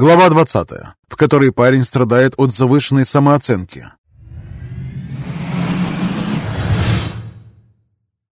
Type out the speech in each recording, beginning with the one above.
Глава 20, в которой парень страдает от завышенной самооценки.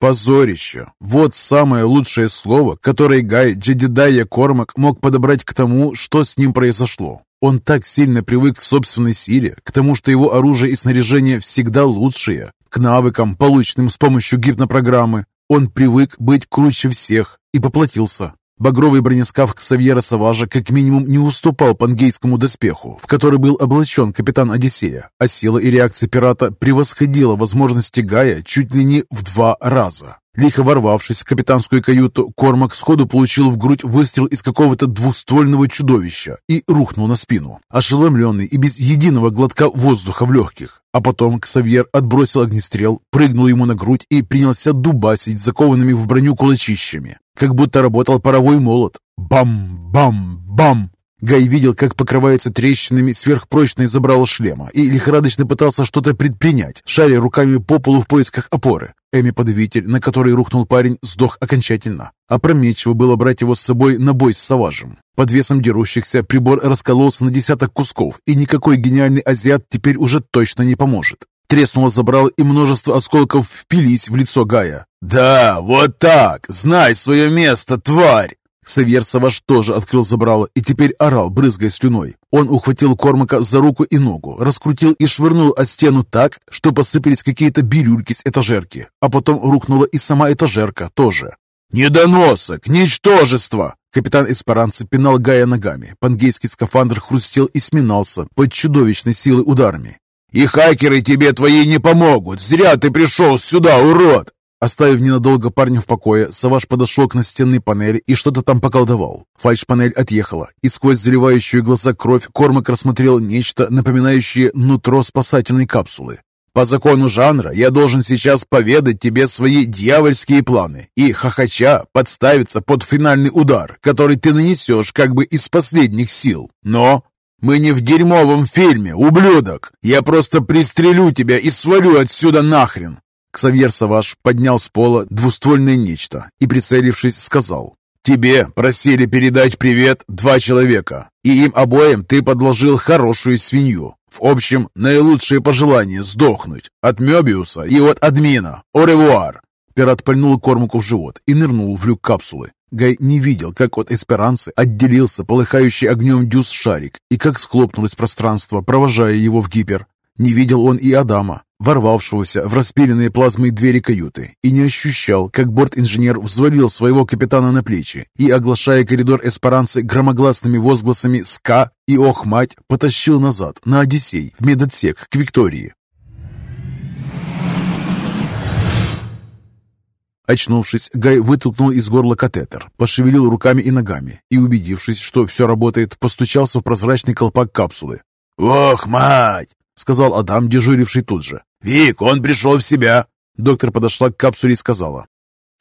Позорище. Вот самое лучшее слово, которое Гай Джедидая Кормак мог подобрать к тому, что с ним произошло. Он так сильно привык к собственной силе, к тому, что его оружие и снаряжение всегда лучшие, к навыкам, полученным с помощью гипнопрограммы. Он привык быть круче всех и поплатился. Багровый бронескаф Ксавьера Саважа как минимум не уступал пангейскому доспеху, в который был облачен капитан Одиссея, а сила и реакция пирата превосходила возможности Гая чуть ли не в два раза. Лихо ворвавшись в капитанскую каюту, Кормак сходу получил в грудь выстрел из какого-то двухствольного чудовища и рухнул на спину, ошеломленный и без единого глотка воздуха в легких. А потом Ксавьер отбросил огнестрел, прыгнул ему на грудь и принялся дубасить закованными в броню кулачищами, как будто работал паровой молот. Бам-бам-бам! Гай видел, как покрывается трещинами сверхпрочное забрало шлема и лихорадочно пытался что-то предпринять, шаря руками по полу в поисках опоры. Эми-подавитель, на который рухнул парень, сдох окончательно. Опрометчиво было брать его с собой на бой с Саважем. Под весом дерущихся прибор раскололся на десяток кусков, и никакой гениальный азиат теперь уже точно не поможет. Треснуло забрало, и множество осколков впились в лицо Гая. «Да, вот так! Знай свое место, тварь!» Савьер Саваш тоже открыл забрало и теперь орал, брызгая слюной. Он ухватил Кормака за руку и ногу, раскрутил и швырнул о стену так, что посыпались какие-то бирюльки с этажерки, а потом рухнула и сама этажерка тоже. «Недоносок! Ничтожество!» Капитан Эсперанца пинал Гая ногами. Пангейский скафандр хрустел и сминался под чудовищной силой ударами. «И хакеры тебе твои не помогут! Зря ты пришел сюда, урод!» Оставив ненадолго парня в покое, Саваш подошел к настенной панели и что-то там поколдовал. Фальш-панель отъехала, и сквозь заливающую глаза кровь Кормак рассмотрел нечто, напоминающее нутро спасательной капсулы. «По закону жанра я должен сейчас поведать тебе свои дьявольские планы и, хохоча, подставиться под финальный удар, который ты нанесешь как бы из последних сил. Но мы не в дерьмовом фильме, ублюдок! Я просто пристрелю тебя и свалю отсюда нахрен!» Ксавьер Саваш поднял с пола двуствольное нечто и, прицелившись, сказал, «Тебе просили передать привет два человека, и им обоим ты подложил хорошую свинью. В общем, наилучшие пожелания сдохнуть от Мебиуса и от админа. Оревуар!» Пират пальнул Кормаку в живот и нырнул в люк капсулы. Гай не видел, как от эсперанцы отделился полыхающий огнем дюз-шарик и как схлопнулось пространство, провожая его в гипер. Не видел он и Адама, ворвавшегося в распиленные плазмой двери каюты, и не ощущал, как борт-инженер взвалил своего капитана на плечи и, оглашая коридор эсперанцы громогласными возгласами «СКА» и «Ох, мать!», потащил назад, на Одиссей, в медотсек, к Виктории. Очнувшись, Гай вытолкнул из горла катетер, пошевелил руками и ногами и, убедившись, что все работает, постучался в прозрачный колпак капсулы. «Ох, мать!» — сказал Адам, дежуривший тут же. «Вик, он пришел в себя!» Доктор подошла к капсуле и сказала.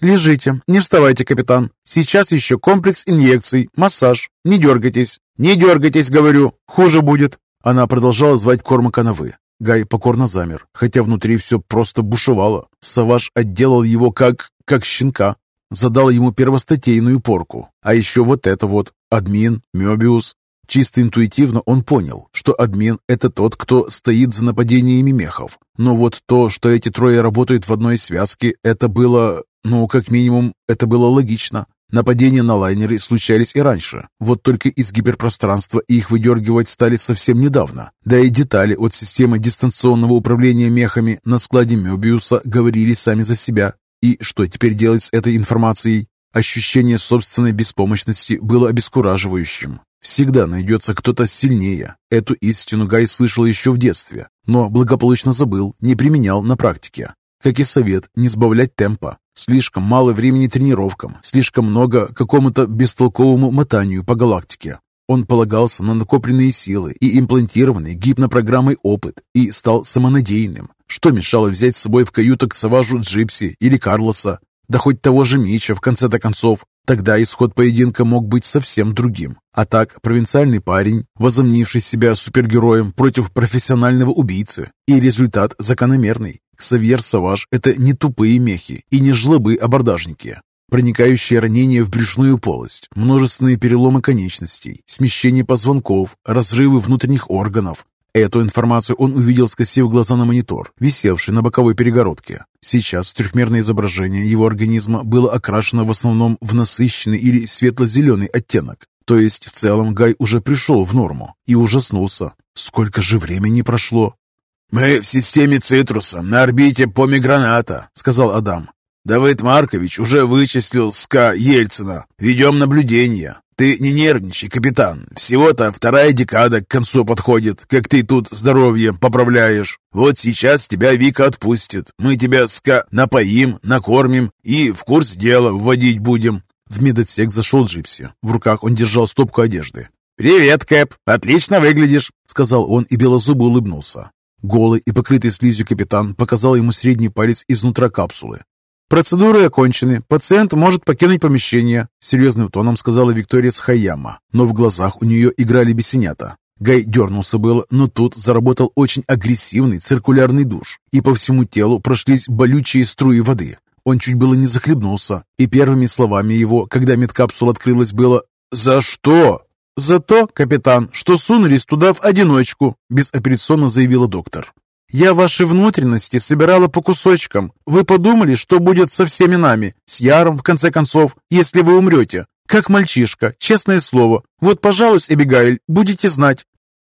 «Лежите, не вставайте, капитан. Сейчас еще комплекс инъекций, массаж. Не дергайтесь. Не дергайтесь, говорю. Хуже будет». Она продолжала звать Кормака на «вы». Гай покорно замер, хотя внутри все просто бушевало. Саваш отделал его как... как щенка. Задал ему первостатейную порку. А еще вот это вот. Админ, Мебиус, Чисто интуитивно он понял, что админ – это тот, кто стоит за нападениями мехов. Но вот то, что эти трое работают в одной связке, это было, ну, как минимум, это было логично. Нападения на лайнеры случались и раньше, вот только из гиперпространства их выдергивать стали совсем недавно. Да и детали от системы дистанционного управления мехами на складе Мебиуса говорили сами за себя. И что теперь делать с этой информацией? Ощущение собственной беспомощности было обескураживающим. Всегда найдется кто-то сильнее. Эту истину Гай слышал еще в детстве, но благополучно забыл, не применял на практике. Как и совет, не сбавлять темпа. Слишком мало времени тренировкам, слишком много какому-то бестолковому мотанию по галактике. Он полагался на накопленные силы и имплантированный гипнопрограммой опыт и стал самонадеянным. Что мешало взять с собой в каюту к Саважу Джипси или Карлоса? Да хоть того же Мича, в конце-то концов. Тогда исход поединка мог быть совсем другим. А так, провинциальный парень, возомнивший себя супергероем против профессионального убийцы. И результат закономерный. Ксавьер Саваж – это не тупые мехи и не жлобы-абордажники. проникающие ранения в брюшную полость, множественные переломы конечностей, смещение позвонков, разрывы внутренних органов. Эту информацию он увидел, скосив глаза на монитор, висевший на боковой перегородке. Сейчас трехмерное изображение его организма было окрашено в основном в насыщенный или светло-зеленый оттенок. То есть в целом Гай уже пришел в норму и ужаснулся. Сколько же времени прошло? «Мы в системе Цитруса, на орбите Помиграната», — сказал Адам. «Давид Маркович уже вычислил СКА Ельцина. Ведем наблюдение. Ты не нервничай, капитан. Всего-то вторая декада к концу подходит, как ты тут здоровье поправляешь. Вот сейчас тебя Вика отпустит. Мы тебя, ска, напоим, накормим и в курс дела вводить будем». В медотсек зашел Джипси. В руках он держал стопку одежды. «Привет, Кэп! Отлично выглядишь!» — сказал он и белозубо улыбнулся. Голый и покрытый слизью капитан показал ему средний палец изнутра капсулы. «Процедуры окончены. Пациент может покинуть помещение», — серьезным тоном сказала Виктория Схаяма, но в глазах у нее играли бесенята. Гай дернулся было, но тут заработал очень агрессивный циркулярный душ, и по всему телу прошлись болючие струи воды. Он чуть было не захлебнулся, и первыми словами его, когда медкапсула открылась, было «За что?». «За то, капитан, что сунулись туда в одиночку», — безапелляционно заявила доктор. «Я ваши внутренности собирала по кусочкам. Вы подумали, что будет со всеми нами, с Яром, в конце концов, если вы умрете? Как мальчишка, честное слово. Вот, пожалуйста, Эбигайль, будете знать».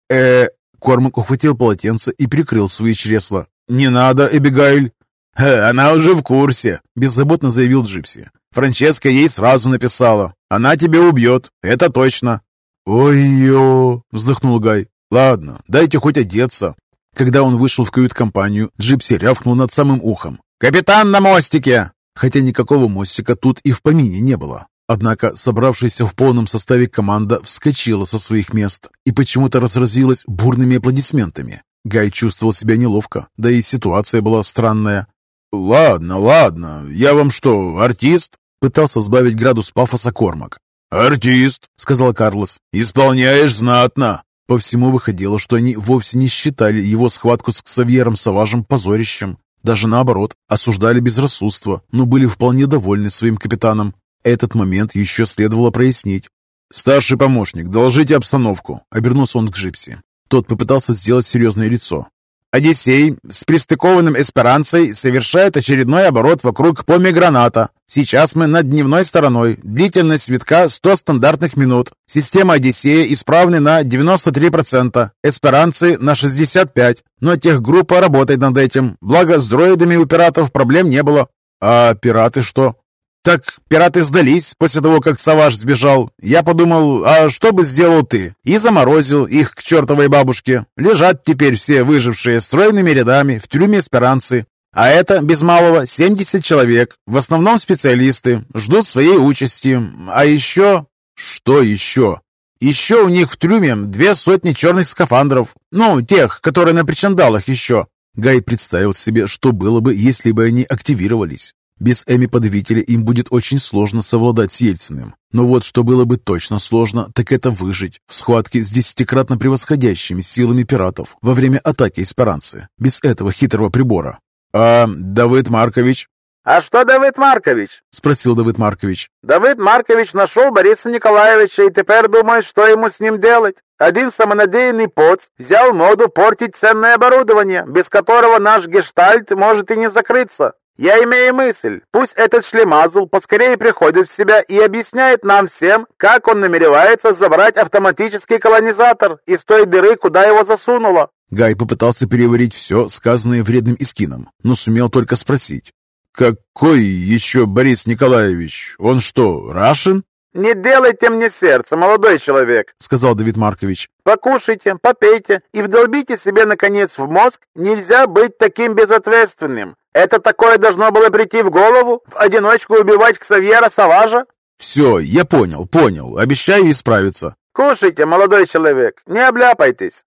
э Кормак ухватил полотенце и прикрыл свои чресла. «Не надо, Эбигайль!» «Она уже в курсе», — беззаботно заявил Джипси. «Франческа ей сразу написала. Она тебя убьет, это точно». «Ой-ё!» — вздохнул Гай. «Ладно, дайте хоть одеться». Когда он вышел в кают-компанию, Джипси рявкнул над самым ухом. «Капитан на мостике!» Хотя никакого мостика тут и в помине не было. Однако собравшаяся в полном составе команда вскочила со своих мест и почему-то разразилась бурными аплодисментами. Гай чувствовал себя неловко, да и ситуация была странная. «Ладно, ладно, я вам что, артист?» Пытался сбавить градус пафоса Кормак. «Артист», — сказал Карлос, — «исполняешь знатно». По всему выходило, что они вовсе не считали его схватку с Ксавьером Саважем позорищем. Даже наоборот, осуждали безрассудство, но были вполне довольны своим капитаном. Этот момент еще следовало прояснить. «Старший помощник, доложите обстановку», — обернулся он к Джипси. Тот попытался сделать серьезное лицо. Одиссей с пристыкованным эсперанцей совершает очередной оборот вокруг помиграната. Сейчас мы над дневной стороной. Длительность витка 100 стандартных минут. Система Одиссея исправны на 93%, эсперанцы на 65%. Но техгруппа работает над этим. Благо, с дроидами у пиратов проблем не было. А пираты что? Так пираты сдались после того, как Саваш сбежал. Я подумал, а что бы сделал ты? И заморозил их к чертовой бабушке. Лежат теперь все выжившие стройными рядами в трюме эсперанцы. А это, без малого, 70 человек. В основном специалисты. Ждут своей участи. А еще... Что еще? Еще у них в трюме две сотни черных скафандров. Ну, тех, которые на причандалах еще. Гай представил себе, что было бы, если бы они активировались. Без Эми-подавителя им будет очень сложно совладать с Ельциным. Но вот что было бы точно сложно, так это выжить в схватке с десятикратно превосходящими силами пиратов во время атаки эсперанцы, без этого хитрого прибора. «А Давид Маркович?» «А что Давид Маркович?» — спросил Давид Маркович. «Давид Маркович нашел Бориса Николаевича и теперь думает, что ему с ним делать. Один самонадеянный поц взял моду портить ценное оборудование, без которого наш гештальт может и не закрыться. Я имею мысль, пусть этот шлемазл поскорее приходит в себя и объясняет нам всем, как он намеревается забрать автоматический колонизатор из той дыры, куда его засунуло». Гай попытался переварить все, сказанное вредным искином, но сумел только спросить. «Какой еще Борис Николаевич? Он что, Рашин?» «Не делайте мне сердце, молодой человек», — сказал Давид Маркович. «Покушайте, попейте и вдолбите себе, наконец, в мозг. Нельзя быть таким безответственным. Это такое должно было прийти в голову? В одиночку убивать Ксавьера Саважа?» «Все, я понял, понял. Обещаю исправиться». «Кушайте, молодой человек, не обляпайтесь».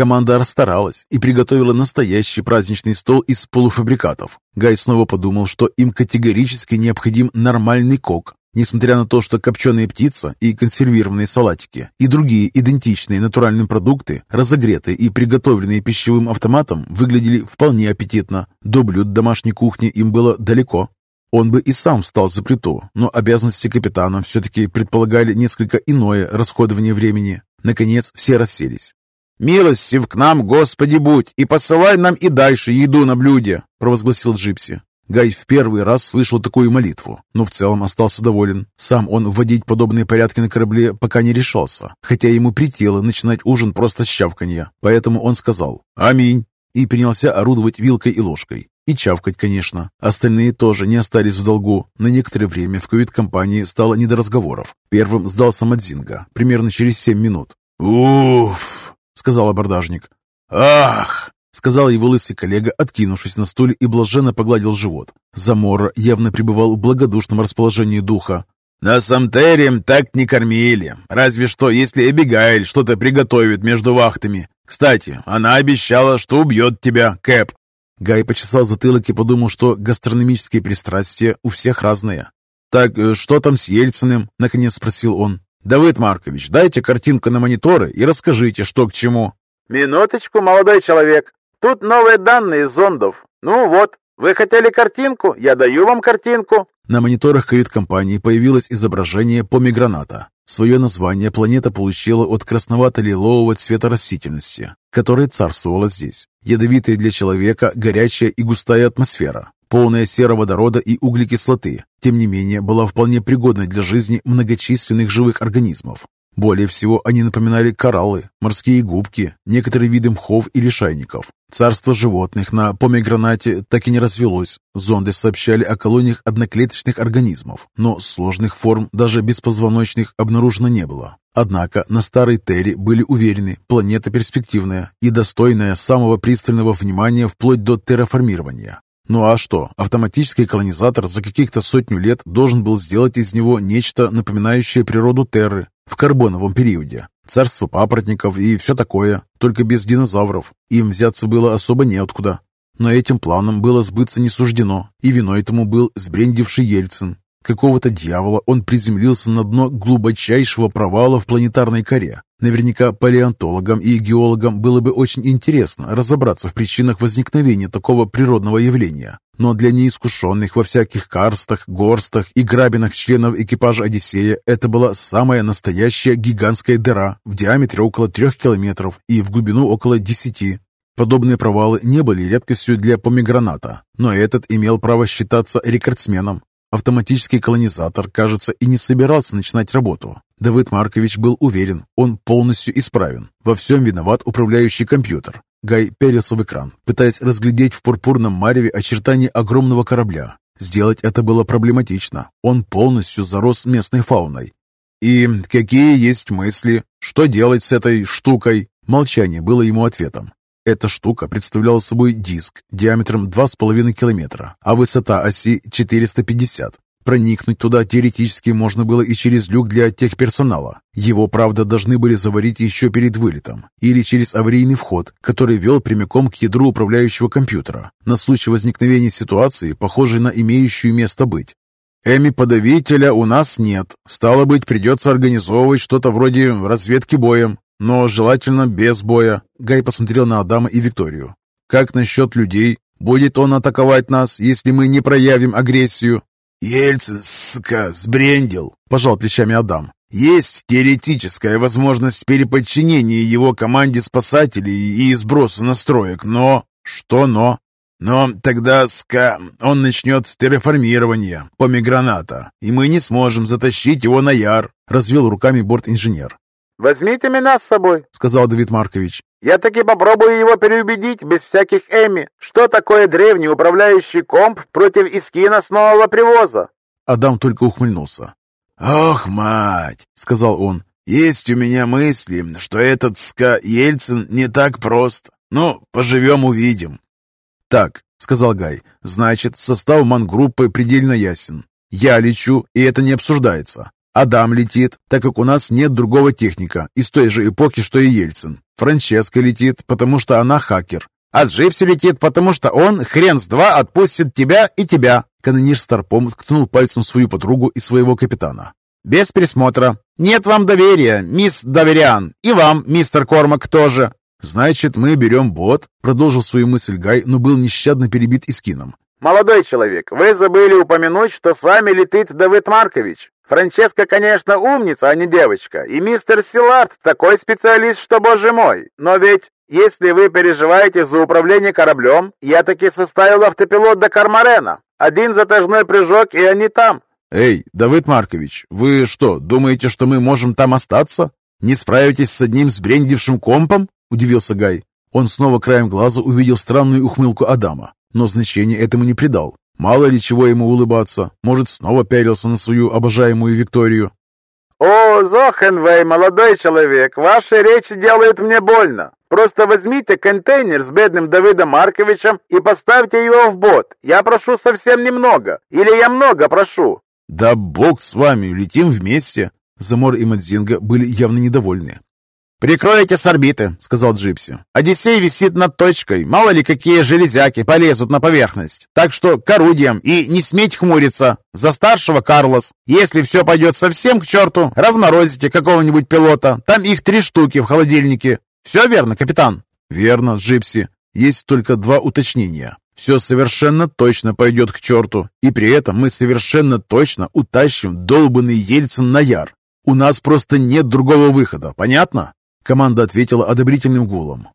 Команда расстаралась и приготовила настоящий праздничный стол из полуфабрикатов. Гай снова подумал, что им категорически необходим нормальный кок. Несмотря на то, что копченая птица и консервированные салатики и другие идентичные натуральным продукты, разогретые и приготовленные пищевым автоматом, выглядели вполне аппетитно, до блюд домашней кухни им было далеко. Он бы и сам встал за плиту, но обязанности капитана все-таки предполагали несколько иное расходование времени. Наконец все расселись. «Милостив к нам, Господи, будь, и посылай нам и дальше еду на блюде!» – провозгласил Джипси. Гай в первый раз слышал такую молитву, но в целом остался доволен. Сам он вводить подобные порядки на корабле пока не решался, хотя ему притело начинать ужин просто с щавканья. Поэтому он сказал «Аминь» и принялся орудовать вилкой и ложкой. И чавкать, конечно. Остальные тоже не остались в долгу. На некоторое время в кают-компании стало не до разговоров. Первым сдался Мадзинга, примерно через семь минут. «Уф!» — сказал абордажник. «Ах!» — сказал его лысый коллега, откинувшись на стуле и блаженно погладил живот. Замора явно пребывал в благодушном расположении духа. «На Самтере так не кормили. Разве что, если Эбигайль что-то приготовит между вахтами. Кстати, она обещала, что убьет тебя, Кэп». Гай почесал затылок и подумал, что гастрономические пристрастия у всех разные. «Так э, что там с Ельциным?» — наконец спросил он. «Давыд Маркович, дайте картинку на мониторы и расскажите, что к чему». «Минуточку, молодой человек. Тут новые данные из зондов. Ну вот, вы хотели картинку? Я даю вам картинку». На мониторах кают-компании появилось изображение помиграната. Свое название планета получила от красновато-лилового цвета растительности, которая царствовала здесь. Ядовитая для человека горячая и густая атмосфера, полная сероводорода и углекислоты, тем не менее была вполне пригодной для жизни многочисленных живых организмов. Более всего они напоминали кораллы, морские губки, некоторые виды мхов и лишайников. Царство животных на помегранате так и не развелось. Зонды сообщали о колониях одноклеточных организмов, но сложных форм, даже беспозвоночных, обнаружено не было. Однако на старой Терре были уверены, планета перспективная и достойная самого пристального внимания вплоть до терраформирования. Ну а что, автоматический колонизатор за каких-то сотню лет должен был сделать из него нечто, напоминающее природу Терры в карбоновом периоде. Царство папоротников и все такое, только без динозавров. Им взяться было особо неоткуда. Но этим планом было сбыться не суждено, и виной этому был сбрендивший Ельцин. Какого-то дьявола он приземлился на дно глубочайшего провала в планетарной коре, Наверняка палеонтологам и геологам было бы очень интересно разобраться в причинах возникновения такого природного явления. Но для неискушенных во всяких карстах, горстах и грабинах членов экипажа «Одиссея» это была самая настоящая гигантская дыра в диаметре около трех километров и в глубину около десяти. Подобные провалы не были редкостью для помеграната, но этот имел право считаться рекордсменом. Автоматический колонизатор, кажется, и не собирался начинать работу. Давыд Маркович был уверен, он полностью исправен. Во всем виноват управляющий компьютер. Гай перился в экран, пытаясь разглядеть в пурпурном мареве очертания огромного корабля. Сделать это было проблематично. Он полностью зарос местной фауной. «И какие есть мысли? Что делать с этой штукой?» Молчание было ему ответом. Эта штука представляла собой диск диаметром 2,5 километра, а высота оси 450. Проникнуть туда теоретически можно было и через люк для техперсонала. Его, правда, должны были заварить еще перед вылетом. Или через аварийный вход, который вел прямиком к ядру управляющего компьютера, на случай возникновения ситуации, похожей на имеющую место быть. Эми-подавителя у нас нет. Стало быть, придется организовывать что-то вроде разведки боем. Но желательно без боя. Гай посмотрел на Адама и Викторию. Как насчет людей? Будет он атаковать нас, если мы не проявим агрессию? Ельцин, сука, сбрендил, пожал плечами Адам. Есть теоретическая возможность переподчинения его команде спасателей и сброса настроек, но... Что но? Но тогда ска он начнет терраформирование помиграната, и мы не сможем затащить его на яр, развел руками борт-инженер. «Возьмите меня с собой», — сказал Давид Маркович. «Я таки попробую его переубедить без всяких эми. Что такое древний управляющий комп против искина с нового привоза?» Адам только ухмыльнулся. «Ох, мать!» — сказал он. «Есть у меня мысли, что этот ска Ельцин не так прост. Ну, поживем-увидим». «Так», — сказал Гай, — «значит, состав мангруппы предельно ясен. Я лечу, и это не обсуждается. Адам летит, так как у нас нет другого техника из той же эпохи, что и Ельцин. Франческа летит, потому что она хакер. А Джипси летит, потому что он, хрен с два, отпустит тебя и тебя. Канонир Старпом ткнул пальцем свою подругу и своего капитана. «Без присмотра. Нет вам доверия, мисс Довериан. И вам, мистер Кормак, тоже». «Значит, мы берем бот», — продолжил свою мысль Гай, но был нещадно перебит Искином. «Молодой человек, вы забыли упомянуть, что с вами летит Давид Маркович. Франческа, конечно, умница, а не девочка. И мистер Силард такой специалист, что, боже мой. Но ведь, если вы переживаете за управление кораблем, я таки составил автопилот до Кармарена. Один затяжной прыжок, и они там. «Эй, Давид Маркович, вы что, думаете, что мы можем там остаться? Не справитесь с одним сбрендившим компом?» – удивился Гай. Он снова краем глаза увидел странную ухмылку Адама, но значения этому не придал. Мало ли чего ему улыбаться, может, снова пялился на свою обожаемую Викторию. «О, Зохенвей, молодой человек, ваши речи делают мне больно. Просто возьмите контейнер с бедным Давидом Марковичем и поставьте его в бот. Я прошу совсем немного. Или я много прошу?» «Да бог с вами, летим вместе!» Замор и Мадзинга были явно недовольны. «Прикройте с орбиты», — сказал Джипси. «Одиссей висит над точкой. Мало ли какие железяки полезут на поверхность. Так что к орудиям и не сметь хмуриться. За старшего Карлос. Если все пойдет совсем к черту, разморозите какого-нибудь пилота. Там их три штуки в холодильнике. Все верно, капитан?» «Верно, Джипси. Есть только два уточнения. Все совершенно точно пойдет к черту, и при этом мы совершенно точно утащим долбанный Ельцин на яр. У нас просто нет другого выхода, понятно?» Команда ответила одобрительным гулом.